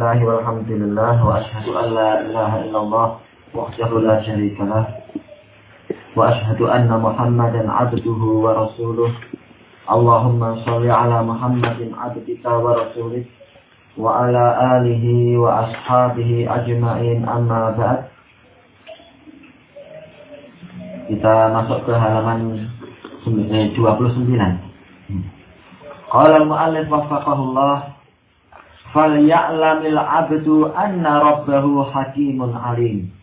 Bismillah walhamdulillah wa ashhadu an la ilaha illallah wahdahu la syarika lah wa ashhadu anna Muhammadan abduhu wa rasuluh Allahumma shalli ala Muhammadin abdika wa rasulih wa ala alihi wa ashabihi ajma'in amma ba'd Kita masuk ke halaman 29 Qala al-mu'allif waffaqahullah Falya'lamil abdu anna rabbahu hakimun alim.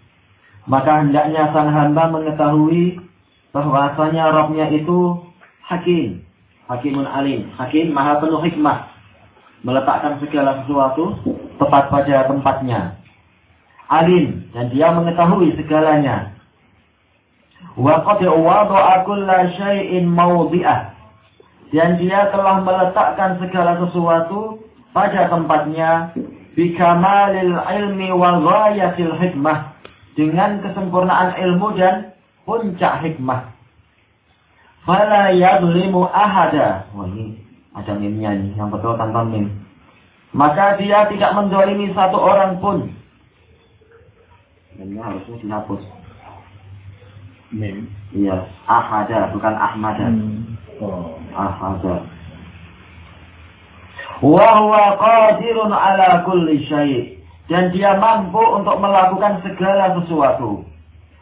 Maka hendaknya sang hamba mengetahui bahwasanya Rabbnya itu hakim. Hakimun alim. Hakim maha penuh hikmah. Meletakkan segala sesuatu tepat pada tempatnya. Alim. Dan dia mengetahui segalanya. Wa qad wada'a kulla syai'in mawdi'ah. Dan dia telah meletakkan segala sesuatu pada tempatnya bikamalil ilmi wa ghayatil hikmah dengan kesempurnaan ilmu dan puncak hikmah. Fala yadlimu ahada. Wah ini ada mimnya nih, yang betul tanpa mim. Maka dia tidak mendolimi satu orang pun. Mimnya harusnya dihapus. Mim. Iya, ahada bukan ahmada. Hmm. Oh. Ahada. Wahwa qadirun ala kulli syai' dan dia mampu untuk melakukan segala sesuatu.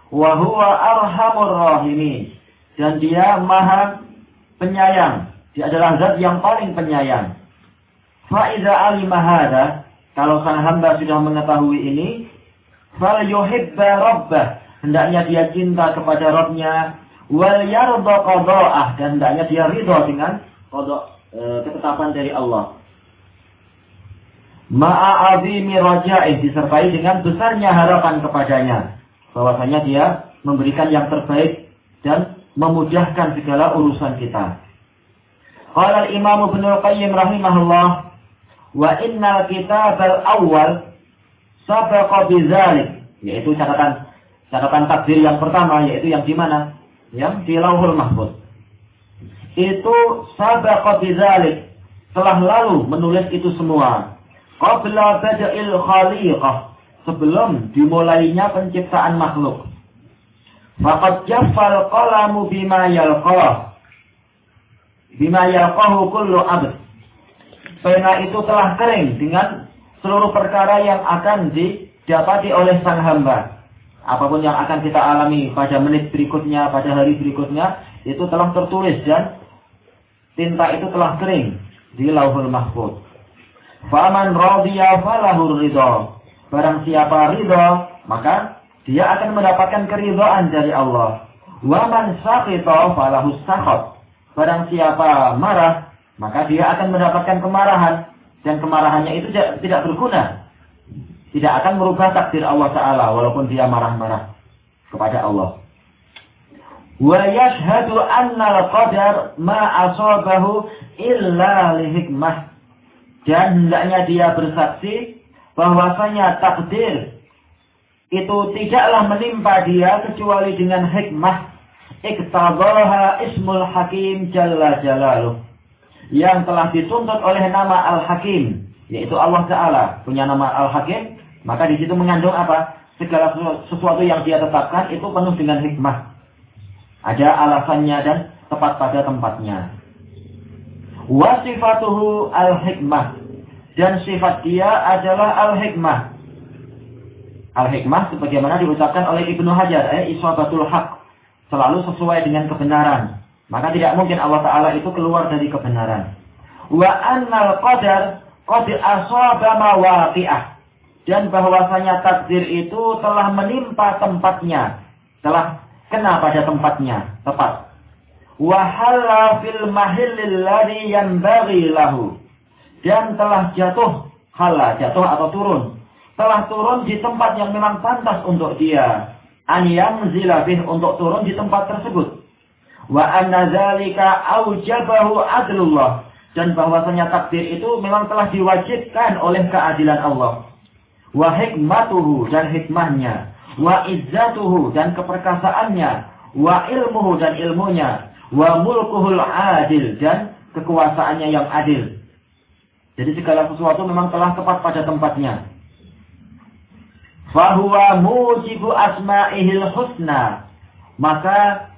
Wahwa arhamur rahimin dan dia maha penyayang. Dia adalah zat yang paling penyayang. Faiza alimahada kalau sang hamba sudah mengetahui ini, fal yuhibba rabbah hendaknya dia cinta kepada Rabbnya wal yarda qada'ah dan hendaknya dia ridha dengan qada e, ketetapan dari Allah. Ma'azimi raja'ih disertai dengan besarnya harapan kepadanya. Bahwasanya dia memberikan yang terbaik dan memudahkan segala urusan kita. Qala al-Imam Ibnu Qayyim rahimahullah wa innal kitab al-awwal sabaqa bidzalik yaitu catatan catatan takdir yang pertama yaitu yang di mana? Yang di Lauhul Mahfuz. Itu sabaqa bidzalik telah lalu menulis itu semua qabla bada'il khaliqah sebelum dimulainya penciptaan makhluk. Faqad jaffal qalamu bima yalqah. Bima yalqahu kullu abd. Pena itu telah kering dengan seluruh perkara yang akan didapati oleh sang hamba. Apa pun yang akan kita alami pada menit berikutnya pada hari berikutnya itu telah tertulis dan tinta itu telah kering di lauhul mahfuz Faman radiya falahur ridho. Barang siapa ridho, maka dia akan mendapatkan keridhaan dari Allah. Waman sakito falahu sakhot. Barang siapa marah, maka dia akan mendapatkan kemarahan. Dan kemarahannya itu tidak berguna. Tidak akan merubah takdir Allah Ta'ala walaupun dia marah-marah kepada Allah. Wa yashhadu anna al-qadar ma asabahu illa li hikmah dan hendaknya dia bersaksi bahwasanya takdir itu tidaklah menimpa dia kecuali dengan hikmah. Iktabaha ismul hakim jalla jalaluh. Yang telah dituntut oleh nama al-hakim yaitu Allah Ta'ala. Punya nama al-hakim maka di situ mengandung apa? Segala sesuatu yang dia tetapkan itu penuh dengan hikmah. Ada alasannya dan tepat pada tempatnya wasifatuhu al-hikmah dan sifat dia adalah al-hikmah. Al-hikmah sebagaimana diucapkan oleh Ibnu Hajar, eh, iswabatul haq, selalu sesuai dengan kebenaran. Maka tidak mungkin Allah Ta'ala itu keluar dari kebenaran. Wa annal qadar qad asaba mawaqi'ah. Dan bahwasanya takdir itu telah menimpa tempatnya. Telah kena pada tempatnya. Tepat wahalla fil mahillil ladhi yanbaghi lahu. Dan telah jatuh hala jatuh atau turun. Telah turun di tempat yang memang pantas untuk dia. An yanzila untuk turun di tempat tersebut. Wa anna zalika aujabahu adlullah. Dan bahwasanya takdir itu memang telah diwajibkan oleh keadilan Allah. Wa hikmatuhu dan hikmahnya. Wa izzatuhu dan keperkasaannya. Wa ilmuhu dan ilmunya wa mulkuhul adil dan kekuasaannya yang adil. Jadi segala sesuatu memang telah tepat pada tempatnya. Fahuwa mujibu asma'ihil husna. Maka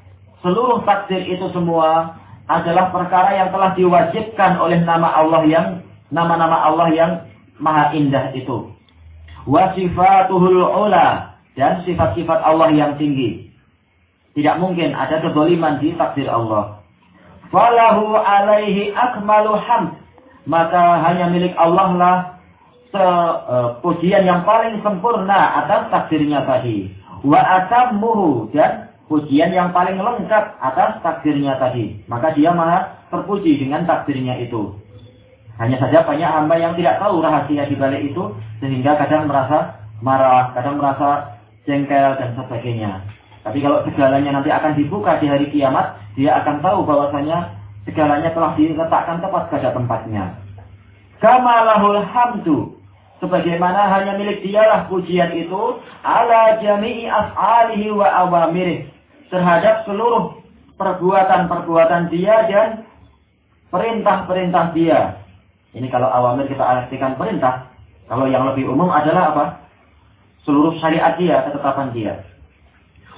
seluruh takdir itu semua adalah perkara yang telah diwajibkan oleh nama Allah yang nama-nama Allah yang maha indah itu. Wa sifatuhul ula dan sifat-sifat Allah yang tinggi. Tidak mungkin ada kezaliman di takdir Allah. Falahu alaihi akmalu hamd maka hanya milik Allah lah se, uh, pujian yang paling sempurna atas takdirnya tadi. Wa atammuhu dan pujian yang paling lengkap atas takdirnya tadi. Maka dia maha terpuji dengan takdirnya itu. Hanya saja banyak hamba yang tidak tahu rahasia di balik itu sehingga kadang merasa marah, kadang merasa jengkel dan sebagainya. Tapi kalau segalanya nanti akan dibuka di hari kiamat, dia akan tahu bahwasanya segalanya telah diletakkan tepat pada tempatnya. Kamalahul hamdu. Sebagaimana hanya milik dialah pujian itu. Ala jami'i af'alihi wa awamirih. Terhadap seluruh perbuatan-perbuatan dia dan perintah-perintah dia. Ini kalau awamir kita artikan perintah. Kalau yang lebih umum adalah apa? Seluruh syariat dia, ketetapan dia.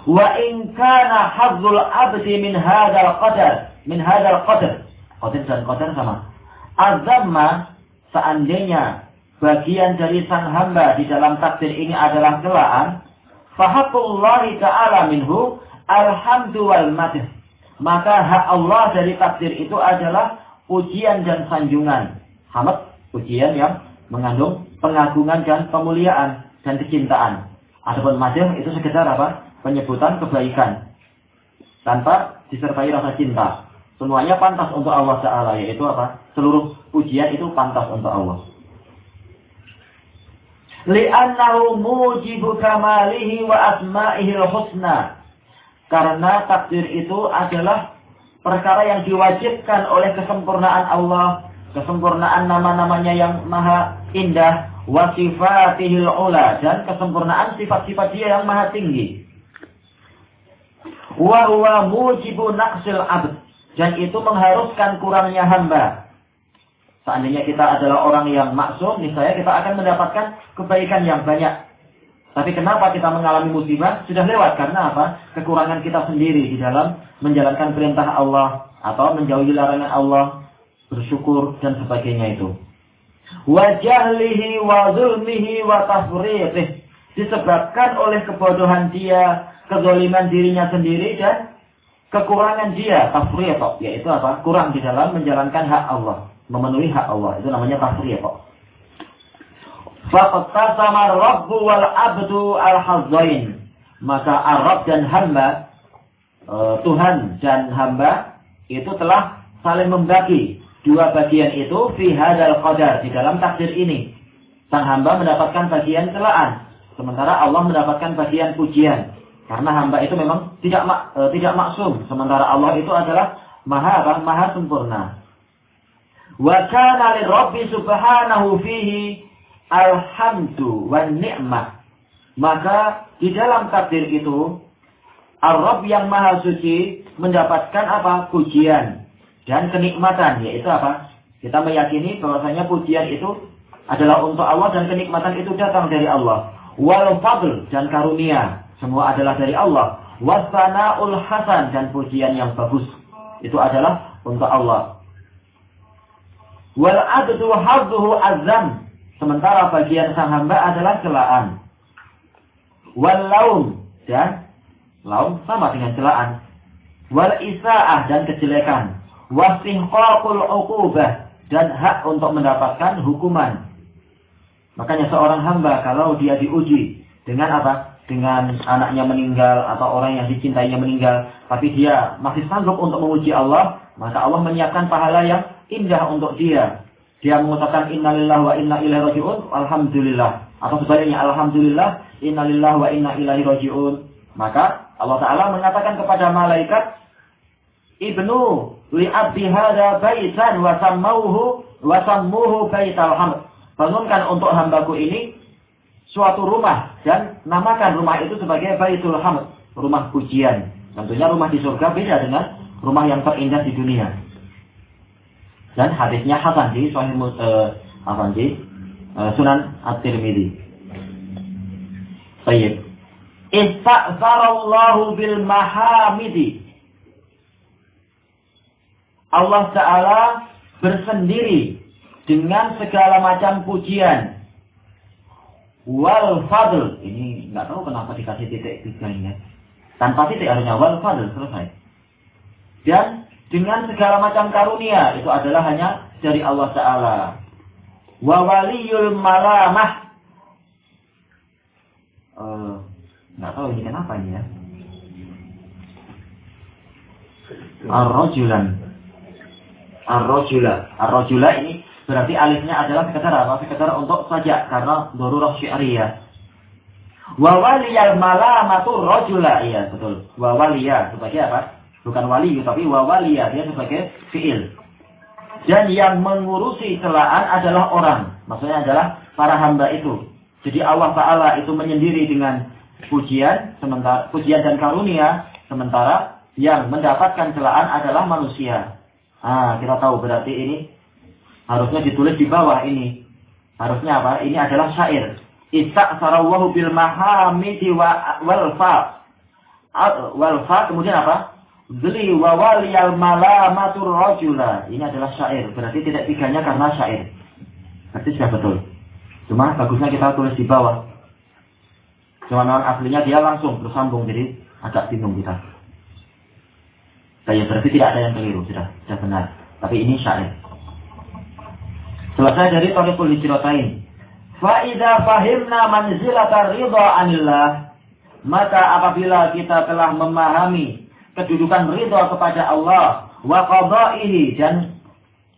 Wa in kana hazzul abdi min hadal qadar min hadal qadar. Qadar dan qadar sama. Azamma seandainya bagian dari sang hamba di dalam takdir ini adalah celaan, fahaqullahi ta'ala minhu alhamdu wal madh. Maka hak Allah dari takdir itu adalah pujian dan sanjungan. Hamad, pujian yang mengandung pengagungan dan pemuliaan dan kecintaan. Adapun madh itu sekedar apa? Penyebutan kebaikan. Tanpa disertai rasa cinta. Semuanya pantas untuk Allah Ta'ala, yaitu apa? Seluruh pujian itu pantas untuk Allah. Li'annahu mujibu kamalihi wa asma'ihi husna. Karena takdir itu adalah perkara yang diwajibkan oleh kesempurnaan Allah, kesempurnaan nama-namanya yang maha indah, wa sifatihil ula dan kesempurnaan sifat-sifat dia yang maha tinggi. Wa huwa mujibu naqsil abd dan itu mengharuskan kurangnya hamba. Seandainya kita adalah orang yang maksum, misalnya kita akan mendapatkan kebaikan yang banyak. Tapi kenapa kita mengalami musibah? Sudah lewat. Karena apa? Kekurangan kita sendiri di dalam menjalankan perintah Allah. Atau menjauhi larangan Allah. Bersyukur dan sebagainya itu. Wajahlihi wa zulmihi. Disebabkan oleh kebodohan dia, kezoliman dirinya sendiri dan kekurangan dia tafriyah yaitu apa? Kurang di dalam menjalankan hak Allah, memenuhi hak Allah. Itu namanya tafriyah Faqtasama Rabbu wal abdu al hazzain. Maka Arab dan hamba e, Tuhan dan hamba itu telah saling membagi dua bagian itu fi hadal qadar di dalam takdir ini. Sang hamba mendapatkan bagian celaan, sementara Allah mendapatkan bagian pujian. Karena hamba itu memang tidak mak, e, tidak maksum, sementara Allah itu adalah maha apa? Maha sempurna. Wa kana Rabbi subhanahu fihi alhamdu wa ni'mah. Maka di dalam takdir itu Ar-Rabb yang maha suci mendapatkan apa? Pujian dan kenikmatan, yaitu apa? Kita meyakini bahwasanya pujian itu adalah untuk Allah dan kenikmatan itu datang dari Allah. Wal fadl dan karunia semua adalah dari Allah. Wasana'ul hasan dan pujian yang bagus. Itu adalah untuk Allah. Wal addu hadduhu azam. Sementara bagian sang hamba adalah celaan. Wal laum dan laum sama dengan celaan. Wal isa'ah dan kejelekan. Wasihqaqul uqubah dan hak untuk mendapatkan hukuman. Makanya seorang hamba kalau dia diuji dengan apa? Dengan anaknya meninggal atau orang yang dicintainya meninggal, tapi dia masih sanggup untuk memuji Allah, maka Allah menyiapkan pahala yang indah untuk dia. Dia mengucapkan innalillahi wa inna ilaihi rajiun, alhamdulillah. Atau sebaliknya alhamdulillah, innalillahi wa inna ilaihi rajiun. Maka Allah Taala mengatakan kepada malaikat, "Ibnu li abdi hada baitan wa sammauhu wa sammuhu baital hamd." Bangunkan untuk hambaku ini suatu rumah dan namakan rumah itu sebagai Baitul Hamd, rumah pujian. Tentunya rumah di surga beda dengan rumah yang terindah di dunia. Dan hadisnya Hasan di Sahih uh, Apa di uh, Sunan At-Tirmidzi. Baik. Ista'zarallahu bil mahamidi. Allah Ta'ala bersendiri dengan segala macam pujian. Wal fadl. Ini nggak tahu kenapa dikasih titik tiga ini. Tanpa titik harusnya wal fadl selesai. Dan dengan segala macam karunia itu adalah hanya dari Allah Ta'ala. Wa waliyul malamah. Uh, nggak tahu ini kenapa ini ya. Ar-rajulan. Ar-rajula. Ar-rajula ini berarti alifnya adalah sekedar apa? Sekedar untuk saja karena darurah syi'riyah. Wa waliyal malamatu rajula. Iya, betul. Wa waliya sebagai apa? bukan wali tapi wawaliya dia sebagai fiil dan yang mengurusi celaan adalah orang maksudnya adalah para hamba itu jadi Allah Taala itu menyendiri dengan pujian sementara pujian dan karunia sementara yang mendapatkan celaan adalah manusia ah kita tahu berarti ini harusnya ditulis di bawah ini harusnya apa ini adalah syair Isa sarawahu bil mahamidi wal fa wal fa kemudian apa Beli wawaliyal malamatur rojula. Ini adalah syair. Berarti tidak tiganya karena syair. Berarti sudah betul. Cuma bagusnya kita tulis di bawah. Cuma memang aslinya dia langsung bersambung. Jadi agak bingung kita. Kayak berarti tidak ada yang keliru. Sudah, sudah benar. Tapi ini syair. Selesai dari Tariqul Hijratain. Fa'idha fahimna manzilata ridha anillah. Maka apabila kita telah memahami kedudukan ridho kepada Allah wa qada'ihi dan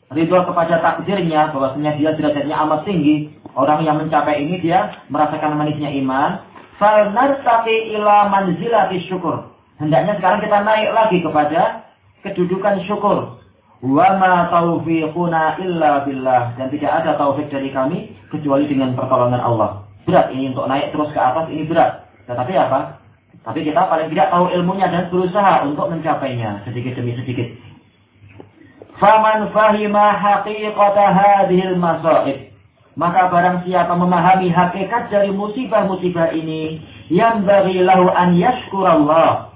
ridho kepada takdirnya bahwasanya dia derajatnya amat tinggi orang yang mencapai ini dia merasakan manisnya iman fal nartaqi ila manzilati syukur hendaknya sekarang kita naik lagi kepada kedudukan syukur wa ma taufiquna illa billah dan tidak ada taufik dari kami kecuali dengan pertolongan Allah berat ini untuk naik terus ke atas ini berat tetapi apa tapi kita paling tidak tahu ilmunya dan berusaha untuk mencapainya sedikit demi sedikit. Faman fahima haqiqata hadhil masaib. Maka barang siapa memahami hakikat dari musibah-musibah ini, yang bagi lahu an yashkurallah.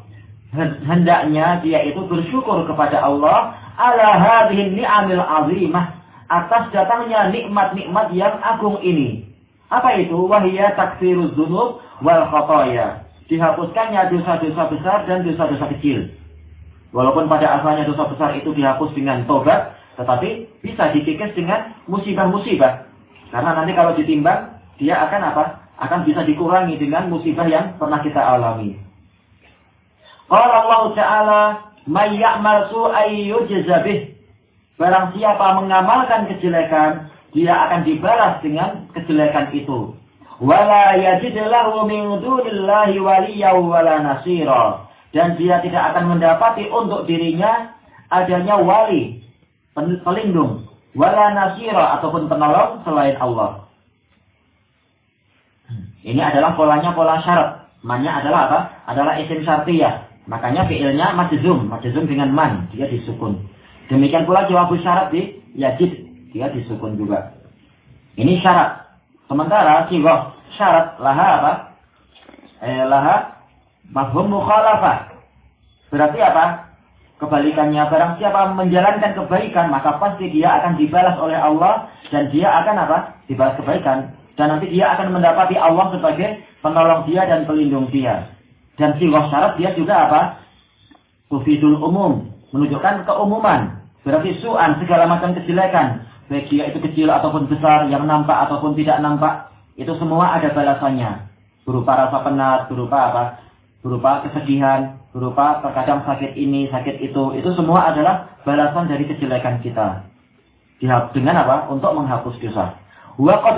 Hendaknya dia itu bersyukur kepada Allah ala hadhil ni'amil azimah atas datangnya nikmat-nikmat yang agung ini. Apa itu? Wahiyya takfiruz dzunub wal khotoya dihapuskannya dosa-dosa besar dan dosa-dosa kecil. Walaupun pada asalnya dosa besar itu dihapus dengan tobat, tetapi bisa dikikis dengan musibah-musibah. Karena nanti kalau ditimbang, dia akan apa? Akan bisa dikurangi dengan musibah yang pernah kita alami. Qala Allah Ta'ala, "May ya'mal su'ay yujzabih." Barang siapa mengamalkan kejelekan, dia akan dibalas dengan kejelekan itu. Wala yajid min dunillahi waliyyan wala dan dia tidak akan mendapati untuk dirinya adanya wali pelindung. Wala nasira ataupun penolong selain Allah. Ini adalah polanya pola syarat. Mannya adalah apa? Adalah isim syartiyah makanya fiilnya majzum majzum dengan man dia disukun demikian pula jawab syarat di yajid dia disukun juga ini syarat Sementara sigoh syarat laha apa? Eh, laha mafhum mukhalafah. Berarti apa? Kebalikannya barang siapa menjalankan kebaikan maka pasti dia akan dibalas oleh Allah dan dia akan apa? Dibalas kebaikan dan nanti dia akan mendapati Allah sebagai penolong dia dan pelindung dia. Dan sigoh syarat dia juga apa? Tufidul umum, menunjukkan keumuman. Berarti su'an segala macam kejelekan baik dia itu kecil ataupun besar, yang nampak ataupun tidak nampak, itu semua ada balasannya. Berupa rasa penat, berupa apa? Berupa kesedihan, berupa terkadang sakit ini, sakit itu. Itu semua adalah balasan dari kejelekan kita. Dengan apa? Untuk menghapus dosa. Wa qad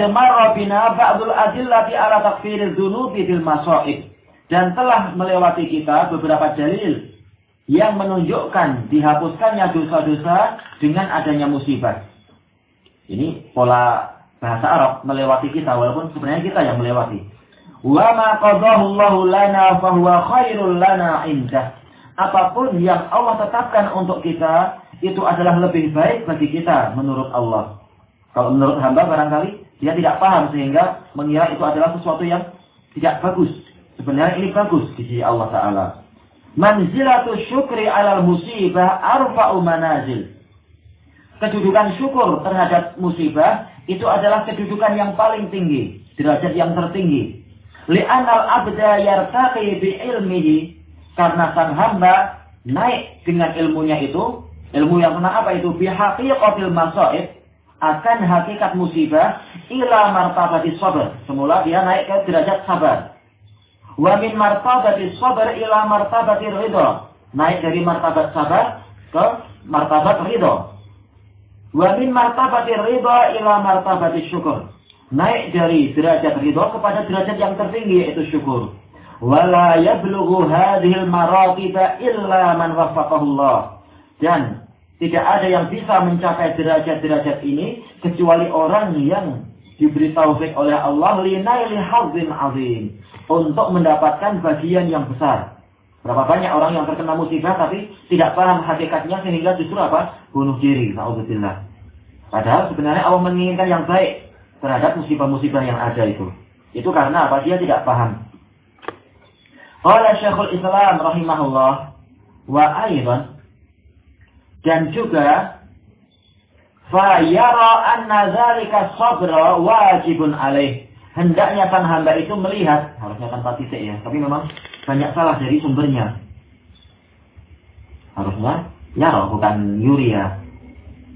bina ba'dul adillati ala takfiriz dzunubi bil masa'ib. Dan telah melewati kita beberapa dalil yang menunjukkan dihapuskannya dosa-dosa dengan adanya musibah. Ini pola bahasa Arab melewati kita walaupun sebenarnya kita yang melewati. Wa ma qadahu lana fahuwa khairul lana indah. Apa pun yang Allah tetapkan untuk kita itu adalah lebih baik bagi kita menurut Allah. Kalau menurut hamba barangkali dia tidak paham sehingga mengira itu adalah sesuatu yang tidak bagus. Sebenarnya ini bagus di sisi Allah Ta'ala. Manzilatu syukri alal musibah arfa'u manazil. Kedudukan syukur terhadap musibah itu adalah kedudukan yang paling tinggi. Derajat yang tertinggi. Li'anal abda yartaqi bi ilmihi. Karena sang hamba naik dengan ilmunya itu. Ilmu yang tentang apa itu? Bihaqiqatil masaib. Akan hakikat musibah. Ila martabati sabar. Semula dia naik ke derajat sabar. Wa min martabati sabar ila martabati ridho. Naik dari martabat sabar ke martabat ridho. Wa min martabati ridho ila martabati syukur naik dari derajat ridho kepada derajat yang tertinggi yaitu syukur. Wala yablughu hadhil maratiba illa man waffaqahullah. Dan tidak ada yang bisa mencapai derajat-derajat ini kecuali orang yang diberi taufik oleh Allah linaili hadzin azim untuk mendapatkan bagian yang besar. Berapa banyak orang yang terkena musibah tapi tidak paham hakikatnya sehingga justru apa? Bunuh diri. Nauzubillah. Padahal sebenarnya Allah menginginkan yang baik terhadap musibah-musibah yang ada itu. Itu karena apa? Dia tidak paham. Qala Syekhul Islam rahimahullah wa dan juga fa yara anna dzalika sabra wajibun alaih. Hendaknya sang hamba itu melihat, harusnya tanpa titik ya, tapi memang banyak salah dari sumbernya. Harusnya ya bukan yuri ya.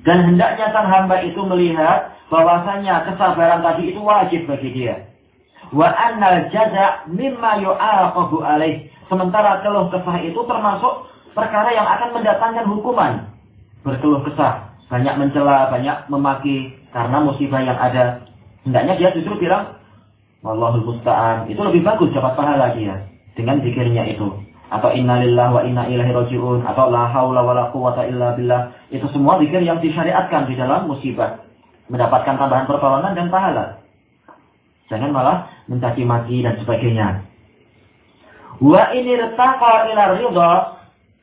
Dan hendaknya sang hamba itu melihat bahwasanya kesabaran tadi itu wajib bagi dia. Wa annal jaza mimma yu'aqabu alaih. Sementara keluh kesah itu termasuk perkara yang akan mendatangkan hukuman. Berkeluh kesah, banyak mencela, banyak memaki karena musibah yang ada. Hendaknya dia justru bilang, Wallahul musta'an. Itu lebih bagus dapat pahala dia dengan zikirnya itu. Atau innalillah wa inna ilahi roji'un. Atau la haula wa la quwata illa billah. Itu semua zikir yang disyariatkan di dalam musibah mendapatkan tambahan pertolongan dan pahala. Jangan malah mencaci maki dan sebagainya. Wa ini retaqa ila ridho.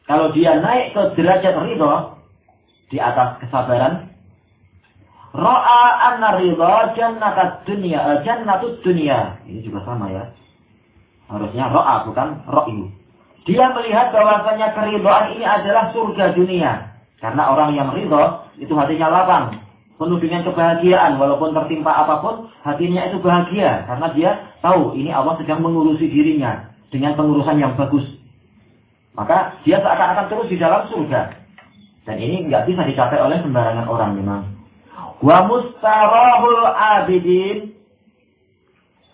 Kalau dia naik ke derajat ridho di atas kesabaran, Ra'a anna ridha jannatat dunya, uh, jannatut dunya. Ini juga sama ya. Harusnya ra'a bukan ra'yu. Dia melihat bahwasanya keridhaan ini adalah surga dunia. Karena orang yang ridho itu hatinya lapang penuh dengan kebahagiaan walaupun tertimpa apa pun hatinya itu bahagia karena dia tahu ini Allah sedang mengurusi dirinya dengan pengurusan yang bagus maka dia seakan-akan terus di dalam surga dan ini nggak bisa dicapai oleh sembarangan orang memang wa mustarahul abidin.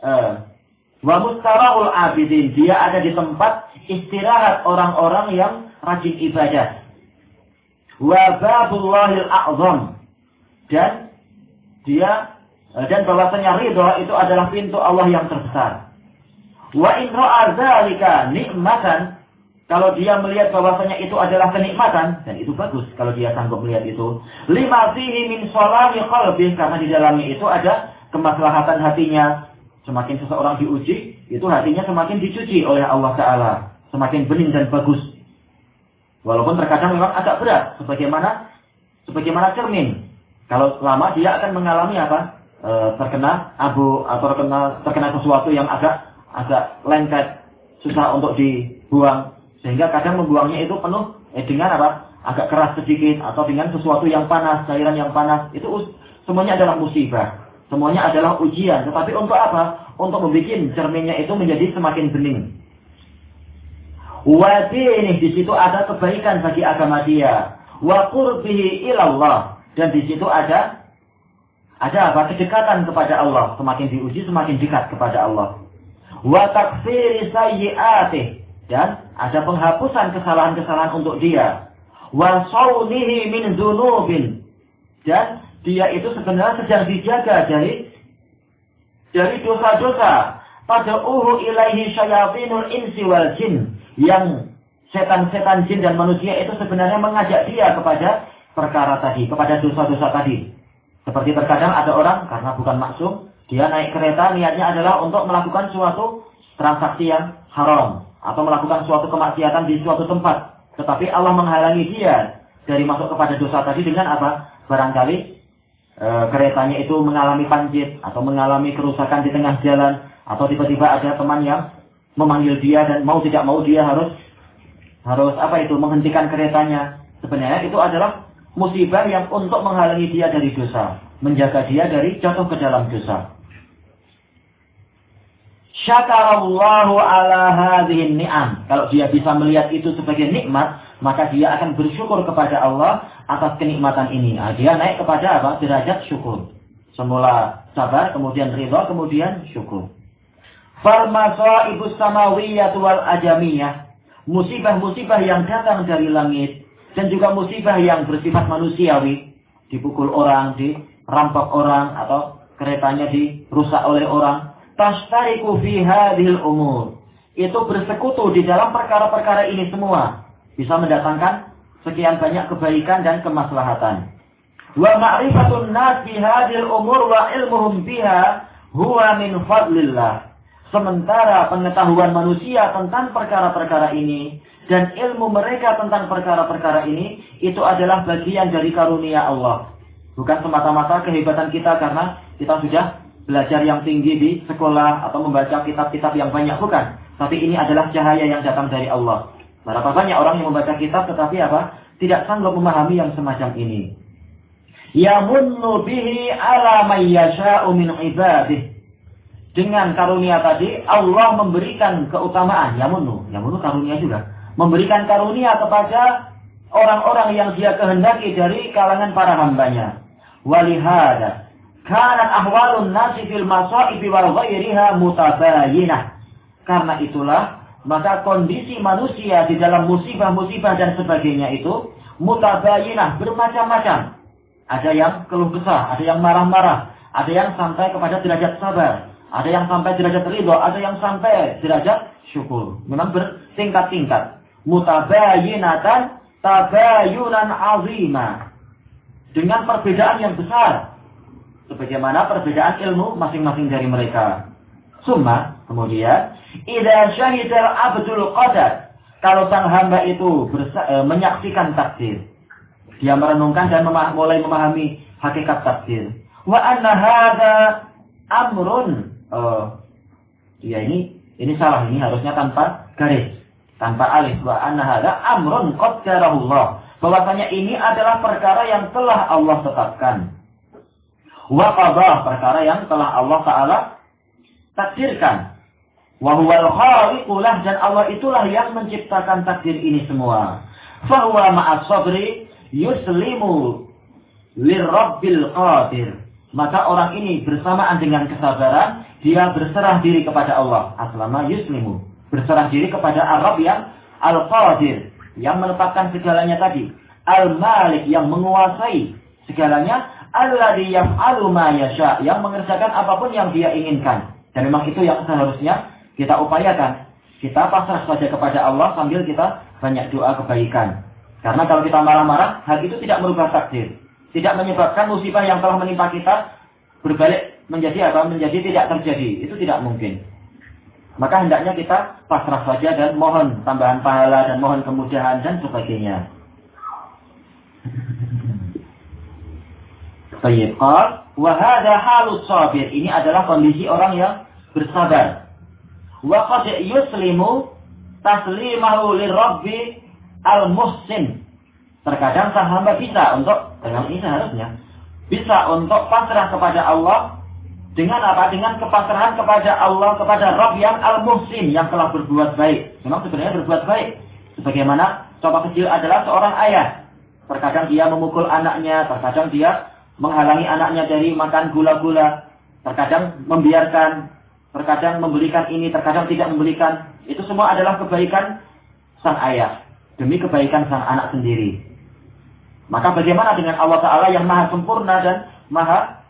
Uh, wa mustarahul abidin. Dia ada di tempat istirahat orang-orang yang rajin ibadah. Wa babullahil a'zam. Dan dia eh, dan bahwasanya ridho itu adalah pintu Allah yang terbesar. Wa in ra'a dzalika nikmatan kalau dia melihat bahwasanya itu adalah kenikmatan dan itu bagus kalau dia sanggup melihat itu. Lima fihi min salahi qalbi karena di dalamnya itu ada kemaslahatan hatinya. Semakin seseorang diuji, itu hatinya semakin dicuci oleh Allah Ta'ala. Semakin bening dan bagus. Walaupun terkadang memang agak berat. Sebagaimana sebagaimana cermin. Kalau lama dia akan mengalami apa? E, terkena abu atau terkena terkena sesuatu yang agak agak lengket, susah untuk dibuang. Sehingga kadang membuangnya itu penuh eh, dengan apa? Agak keras sedikit atau dengan sesuatu yang panas, cairan yang panas. Itu semuanya adalah musibah. Semuanya adalah ujian. Tetapi untuk apa? Untuk membuat cerminnya itu menjadi semakin bening. Wadi ini di situ ada kebaikan bagi agama dia. Wa qurbihi ilallah dan di situ ada ada apa? Kedekatan kepada Allah. Semakin diuji, semakin dekat kepada Allah. Wa takfiri. Dan ada penghapusan kesalahan-kesalahan untuk dia. Wa min dzunubin. Dan dia itu sebenarnya sedang dijaga dari dari dosa-dosa. Pada uhu ilaihi syayatinul insi wal jin. Yang setan-setan jin dan manusia itu sebenarnya mengajak dia kepada perkara tadi, kepada dosa-dosa tadi. Seperti terkadang ada orang karena bukan maksum, dia naik kereta niatnya adalah untuk melakukan suatu transaksi yang haram atau melakukan suatu kemaksiatan di suatu tempat. Tetapi Allah menghalangi dia dari masuk kepada dosa tadi dengan apa? Barangkali e, keretanya itu mengalami pancit atau mengalami kerusakan di tengah jalan atau tiba-tiba ada teman yang memanggil dia dan mau tidak mau dia harus harus apa itu menghentikan keretanya. Sebenarnya itu adalah musibah yang untuk menghalangi dia dari dosa, menjaga dia dari jatuh ke dalam dosa. Syakarallahu ala hadhihi ni'am. Kalau dia bisa melihat itu sebagai nikmat, maka dia akan bersyukur kepada Allah atas kenikmatan ini. Nah, dia naik kepada apa? Derajat syukur. Semula sabar, kemudian ridha, kemudian syukur. Fal ibu samawiyah wal ajamiyah. Musibah-musibah yang datang dari langit dan juga musibah yang bersifat manusiawi, dipukul orang, dirampok orang atau keretanya dirusak oleh orang, tashtariku fi hadhil umur. Itu bersekutu di dalam perkara-perkara ini semua. Bisa mendatangkan sekian banyak kebaikan dan kemaslahatan. Wa ma'rifatun nas bihadil umur wa ilmuhum biha huwa min fadlillah. Sementara pengetahuan manusia tentang perkara-perkara ini dan ilmu mereka tentang perkara-perkara ini itu adalah bagian dari karunia Allah. Bukan semata-mata kehebatan kita karena kita sudah belajar yang tinggi di sekolah atau membaca kitab-kitab yang banyak bukan. Tapi ini adalah cahaya yang datang dari Allah. Berapa banyak orang yang membaca kitab tetapi apa? Tidak sanggup memahami yang semacam ini. Yamunnu bihi ala mayyasha'u min ibadih. Dengan karunia tadi, Allah memberikan keutamaan. Yamunnu. Yamunnu karunia juga. Memberikan karunia kepada orang-orang yang dia kehendaki dari kalangan para hambanya. Walihada. Kanat ahwalun nasi fil masa'ibi wal ghairiha mutabayinah. Karena itulah maka kondisi manusia di dalam musibah-musibah dan sebagainya itu mutabayinah bermacam-macam. Ada yang keluh kesah, ada yang marah-marah, ada yang sampai kepada derajat sabar, ada yang sampai derajat ridho, ada yang sampai derajat syukur. Memang bertingkat-tingkat. Mutabayinatan tabayunan azima. Dengan perbedaan yang besar. Sebagaimana perbedaan ilmu masing-masing dari mereka. Summa, kemudian, Ida syahidal abdul qadar. Kalau sang hamba itu e, menyaksikan takdir. Dia merenungkan dan memah mulai memahami hakikat takdir. Wa anna amrun. Oh, ya ini ini salah ini harusnya tanpa garis, tanpa alif. Wa anna hadha amrun qaddarahullah. Bahwasanya ini adalah perkara yang telah Allah tetapkan. Wa qadah perkara yang telah Allah taala takdirkan. Wahuwal khaliqulah dan Allah itulah yang menciptakan takdir ini semua. Fahuwa ma'as sabri yuslimu lirabbil qadir. Maka orang ini bersamaan dengan kesabaran, dia berserah diri kepada Allah. Aslama yuslimu. Berserah diri kepada Arab yang al-qadir. Yang menetapkan segalanya tadi. Al-malik yang menguasai segalanya. Alladhi yaf'alu ma. Yang mengerjakan apa pun yang dia inginkan. Dan memang itu yang seharusnya kita upayakan. Kita pasrah saja kepada Allah sambil kita banyak doa kebaikan. Karena kalau kita marah-marah, hal itu tidak merubah takdir. Tidak menyebabkan musibah yang telah menimpa kita berbalik menjadi apa? Menjadi tidak terjadi. Itu tidak mungkin. Maka hendaknya kita pasrah saja dan mohon tambahan pahala dan mohon kemudahan dan sebagainya. Baik, wahada halus sabir. Ini adalah kondisi orang yang bersabar wa qad yuslimu taslimahu lirabbi al-muhsin. Terkadang sang hamba bisa untuk dengan ini seharusnya bisa untuk pasrah kepada Allah dengan apa? Dengan kepasrahan kepada Allah kepada Rabb yang al-muhsin yang telah berbuat baik. Memang sebenarnya berbuat baik. Sebagaimana contoh kecil adalah seorang ayah. Terkadang dia memukul anaknya, terkadang dia menghalangi anaknya dari makan gula-gula, terkadang membiarkan Terkadang memberikan ini, terkadang tidak memberikan. Itu semua adalah kebaikan sang ayah. Demi kebaikan sang anak sendiri. Maka bagaimana dengan Allah Ta'ala yang maha sempurna dan maha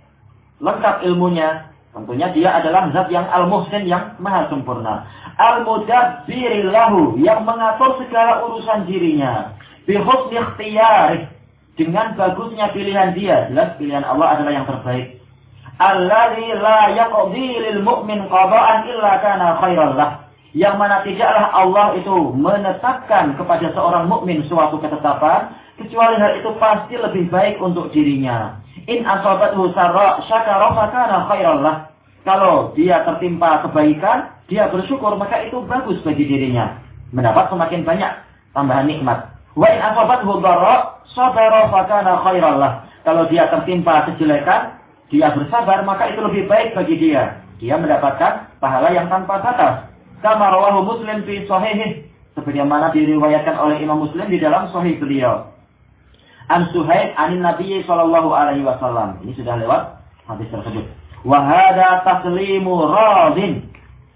lengkap ilmunya. Tentunya dia adalah zat yang al-muhsin yang maha sempurna. Al-mudabbirillahu yang mengatur segala urusan dirinya. Bihusni ikhtiyarih. Dengan bagusnya pilihan dia. Jelas pilihan Allah adalah yang terbaik alladzi la yaqdi lil mu'min qada'an illa kana lah. Yang mana tidaklah Allah itu menetapkan kepada seorang mukmin suatu ketetapan kecuali hal itu pasti lebih baik untuk dirinya. In asabathu sarra syakara khairallah. Kalau dia tertimpa kebaikan, dia bersyukur maka itu bagus bagi dirinya. Mendapat semakin banyak tambahan nikmat. Wa in asabathu dharra sabara fakana khairallah. Kalau dia tertimpa kejelekan, dia bersabar maka itu lebih baik bagi dia. Dia mendapatkan pahala yang tanpa batas. Kama rawahu Muslim fi sahihih. Sebagaimana diriwayatkan oleh Imam Muslim di dalam sahih beliau. An Suhaib anin Nabi sallallahu alaihi wasallam. Ini sudah lewat hadis tersebut. Wahada taslimu radin.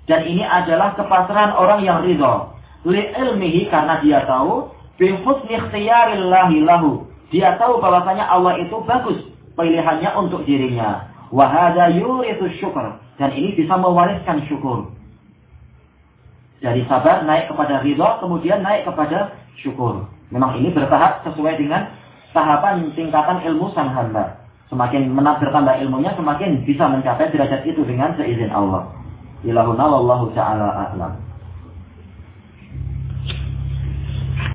Dan ini adalah kepasrahan orang yang ridho. Li ilmihi karena dia tahu. Bi husni ikhtiyarillahi lahu. Dia tahu bahwasanya Allah itu bagus pilihannya untuk dirinya. Wahada yurithu syukur. Dan ini bisa mewariskan syukur. Dari sabar naik kepada ridho, kemudian naik kepada syukur. Memang ini bertahap sesuai dengan tahapan tingkatan ilmu sang hamba. Semakin menat bertambah ilmunya, semakin bisa mencapai derajat itu dengan seizin Allah. Ilahuna wallahu ta'ala a'lam.